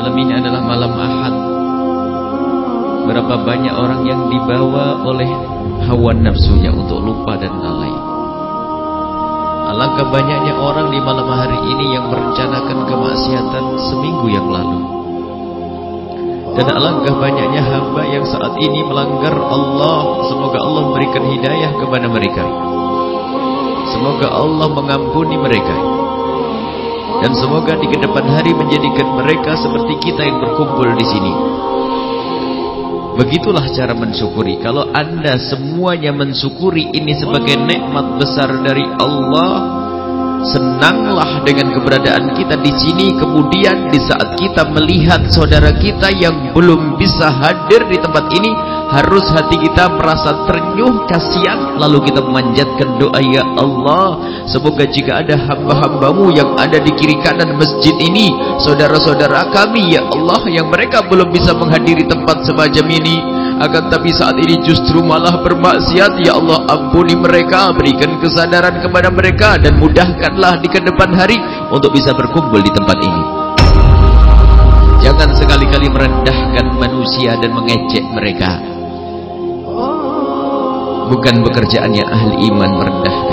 Malam ini adalah malam Ahad. Berapa banyak orang yang dibawa oleh hawa nafsunya untuk lupa dan lalai. Alangkah banyaknya orang di malam hari ini yang merencanakan kemaksiatan seminggu yang lalu. Dan alangkah banyaknya hamba yang saat ini melanggar Allah. Semoga Allah memberikan hidayah kepada mereka. Semoga Allah mengampuni mereka. Dan semoga di ke depan hari menjadikan mereka seperti kita yang berkumpul di sini. Begitulah cara mensyukuri. Kalau anda semuanya mensyukuri ini sebagai nikmat besar dari Allah, senanglah dengan keberadaan kita di sini. Kemudian di saat kita melihat saudara kita yang belum bisa hadir di tempat ini, harus hati kita merasa ternyuh kasihan lalu kita memanjatkan doa ya Allah semoga jika ada hamba-hambamu yang ada di kiri kanan masjid ini saudara-saudara kami ya Allah yang mereka belum bisa menghadiri tempat semacam ini akan tapi saat ini justru malah bermaksiat ya Allah ampuni mereka berikan kesadaran kepada mereka dan mudahkanlah di ke depan hari untuk bisa berkumpul di tempat ini. Jangan sekali-kali merendahkan manusia dan mengecek mereka Bukan pekerjaannya ahli iman merendah